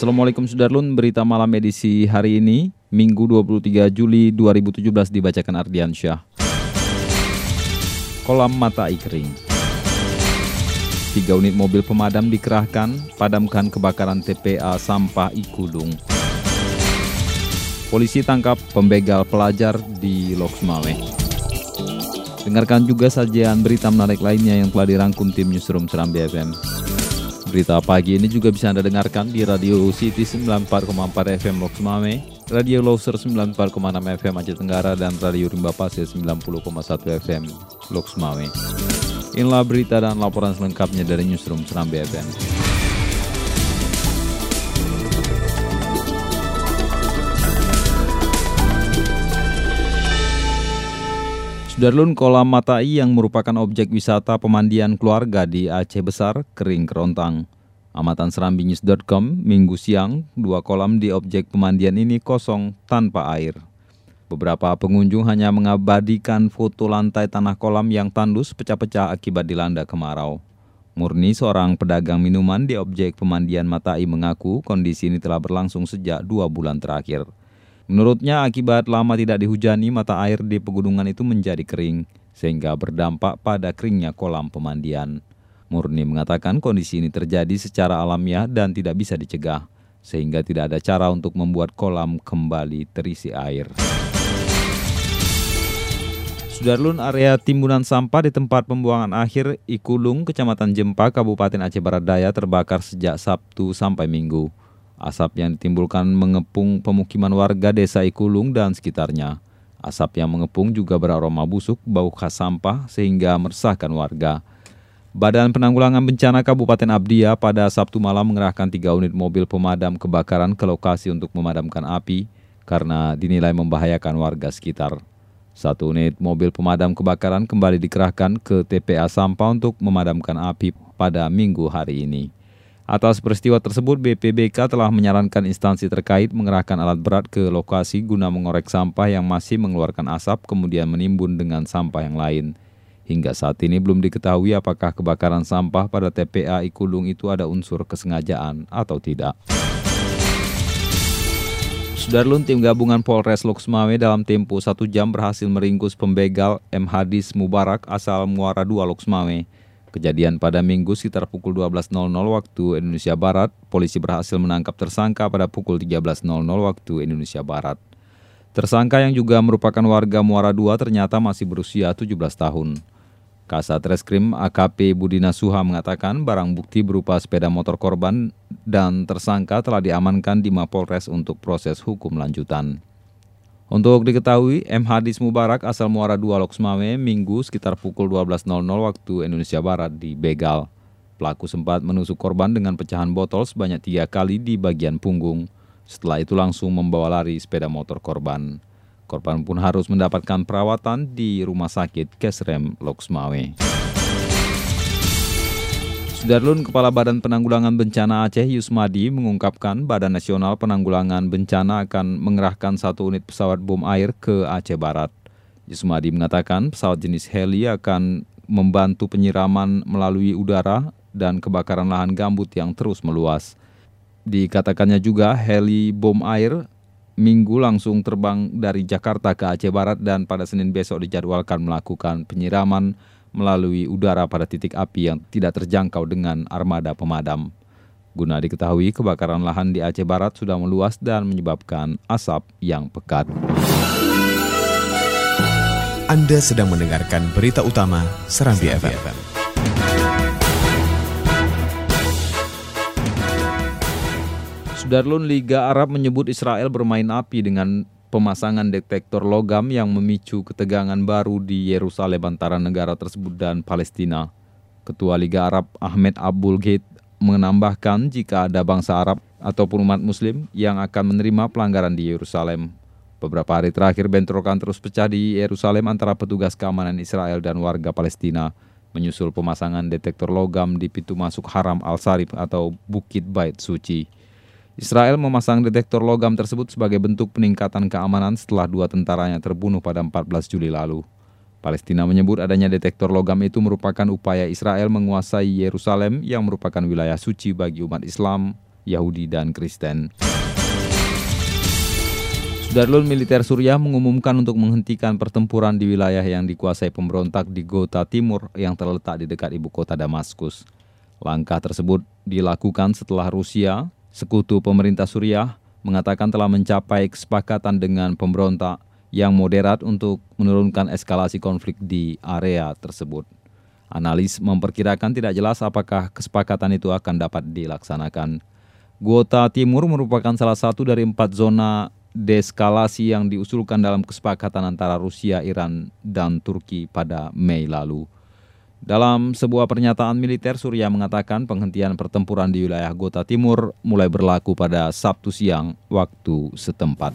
Assalamualaikum Sudarlun, berita malam edisi hari ini, Minggu 23 Juli 2017 dibacakan Ardian Syah. Kolam mata kering. Tiga unit mobil pemadam dikerahkan, padamkan kebakaran TPA sampah Ikulung. Polisi tangkap pembegal pelajar di Loksmawe. Dengarkan juga sajian berita menarik lainnya yang telah dirangkum tim Newsroom Serambi FM. Berita pagi ini juga bisa Anda dengarkan di Radio City 94,4 FM Lok Mame, Radio Loser 94,6 FM Aceh Tenggara, dan Radio Rimba Pasir 90,1 FM Lok Mame. Inilah berita dan laporan selengkapnya dari Newsroom Serambi FM. Sudarlun kolam Matai yang merupakan objek wisata pemandian keluarga di Aceh Besar kering kerontang. Amatan Serambinews.com minggu siang, dua kolam di objek pemandian ini kosong tanpa air. Beberapa pengunjung hanya mengabadikan foto lantai tanah kolam yang tandus pecah-pecah akibat dilanda kemarau. Murni seorang pedagang minuman di objek pemandian Matai mengaku kondisi ini telah berlangsung sejak dua bulan terakhir. Menurutnya akibat lama tidak dihujani mata air di pegunungan itu menjadi kering sehingga berdampak pada keringnya kolam pemandian. Murni mengatakan kondisi ini terjadi secara alamiah dan tidak bisa dicegah sehingga tidak ada cara untuk membuat kolam kembali terisi air. Sudarlun area timbunan sampah di tempat pembuangan akhir Ikulung, Kecamatan Jempa, Kabupaten Aceh Barat Daya terbakar sejak Sabtu sampai Minggu. Asap yang ditimbulkan mengepung pemukiman warga desa Ikulung dan sekitarnya. Asap yang mengepung juga beraroma busuk, bau khas sampah sehingga meresahkan warga. Badan Penanggulangan Bencana Kabupaten Abdia pada Sabtu malam mengerahkan tiga unit mobil pemadam kebakaran ke lokasi untuk memadamkan api karena dinilai membahayakan warga sekitar. Satu unit mobil pemadam kebakaran kembali dikerahkan ke TPA Sampah untuk memadamkan api pada minggu hari ini. Atas peristiwa tersebut, BPBK telah menyarankan instansi terkait mengerahkan alat berat ke lokasi guna mengorek sampah yang masih mengeluarkan asap kemudian menimbun dengan sampah yang lain. Hingga saat ini belum diketahui apakah kebakaran sampah pada TPA Ikulung itu ada unsur kesengajaan atau tidak. Sudarlun tim gabungan Polres Loksmawe dalam tempo satu jam berhasil meringkus pembegal M. Hadis Mubarak asal Muara II Loksmawe. Kejadian pada minggu sekitar pukul 12.00 waktu Indonesia Barat, polisi berhasil menangkap tersangka pada pukul 13.00 waktu Indonesia Barat. Tersangka yang juga merupakan warga Muara II ternyata masih berusia 17 tahun. Kasat Reskrim AKP Budina Suha mengatakan barang bukti berupa sepeda motor korban dan tersangka telah diamankan di Mapolres untuk proses hukum lanjutan. Untuk diketahui, M. Hadis Mubarak asal Muara II Loksmawe minggu sekitar pukul 12.00 waktu Indonesia Barat di Begal. Pelaku sempat menusuk korban dengan pecahan botol sebanyak tiga kali di bagian punggung. Setelah itu langsung membawa lari sepeda motor korban. Korban pun harus mendapatkan perawatan di Rumah Sakit Kesrem Loksmawe. Sudarlun Kepala Badan Penanggulangan Bencana Aceh Yusmadi mengungkapkan Badan Nasional Penanggulangan Bencana akan mengerahkan satu unit pesawat bom air ke Aceh Barat. Yusmadi mengatakan pesawat jenis heli akan membantu penyiraman melalui udara dan kebakaran lahan gambut yang terus meluas. Dikatakannya juga heli bom air Minggu langsung terbang dari Jakarta ke Aceh Barat dan pada Senin besok dijadwalkan melakukan penyiraman melalui udara pada titik api yang tidak terjangkau dengan armada pemadam. Guna diketahui kebakaran lahan di Aceh Barat sudah meluas dan menyebabkan asap yang pekat. Anda sedang mendengarkan berita utama Serambi FM. Sudarlun Liga Arab menyebut Israel bermain api dengan pemasangan detektor logam yang memicu ketegangan baru di Yerusalem antara negara tersebut dan Palestina. Ketua Liga Arab Ahmed Abul Gheit menambahkan jika ada bangsa Arab ataupun umat muslim yang akan menerima pelanggaran di Yerusalem. Beberapa hari terakhir bentrokan terus pecah di Yerusalem antara petugas keamanan Israel dan warga Palestina menyusul pemasangan detektor logam di pintu masuk haram Al-Sarif atau Bukit Bait Suci. Israel memasang detektor logam tersebut sebagai bentuk peningkatan keamanan setelah dua tentaranya terbunuh pada 14 Juli lalu. Palestina menyebut adanya detektor logam itu merupakan upaya Israel menguasai Yerusalem yang merupakan wilayah suci bagi umat Islam, Yahudi, dan Kristen. Sudarlun militer Suriah mengumumkan untuk menghentikan pertempuran di wilayah yang dikuasai pemberontak di Gota Timur yang terletak di dekat ibu kota Damaskus. Langkah tersebut dilakukan setelah Rusia, sekutu pemerintah Suriah, mengatakan telah mencapai kesepakatan dengan pemberontak yang moderat untuk menurunkan eskalasi konflik di area tersebut. Analis memperkirakan tidak jelas apakah kesepakatan itu akan dapat dilaksanakan. Guota Timur merupakan salah satu dari empat zona deskalasi yang diusulkan dalam kesepakatan antara Rusia, Iran, dan Turki pada Mei lalu. Dalam sebuah pernyataan militer, Surya mengatakan penghentian pertempuran di wilayah Gota Timur mulai berlaku pada Sabtu siang waktu setempat.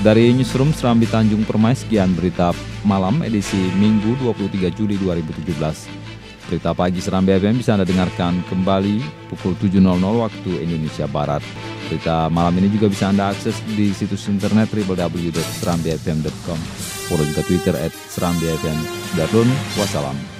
Dari Newsroom Serambi Tanjung Permai, sekian berita malam edisi Minggu 23 Juli 2017. Berita pagi Serambi FM bisa Anda dengarkan kembali pukul 7.00 waktu Indonesia Barat. Berita malam ini juga bisa Anda akses di situs internet www.serambifm.com. Follow juga Twitter at. Sudah wassalam.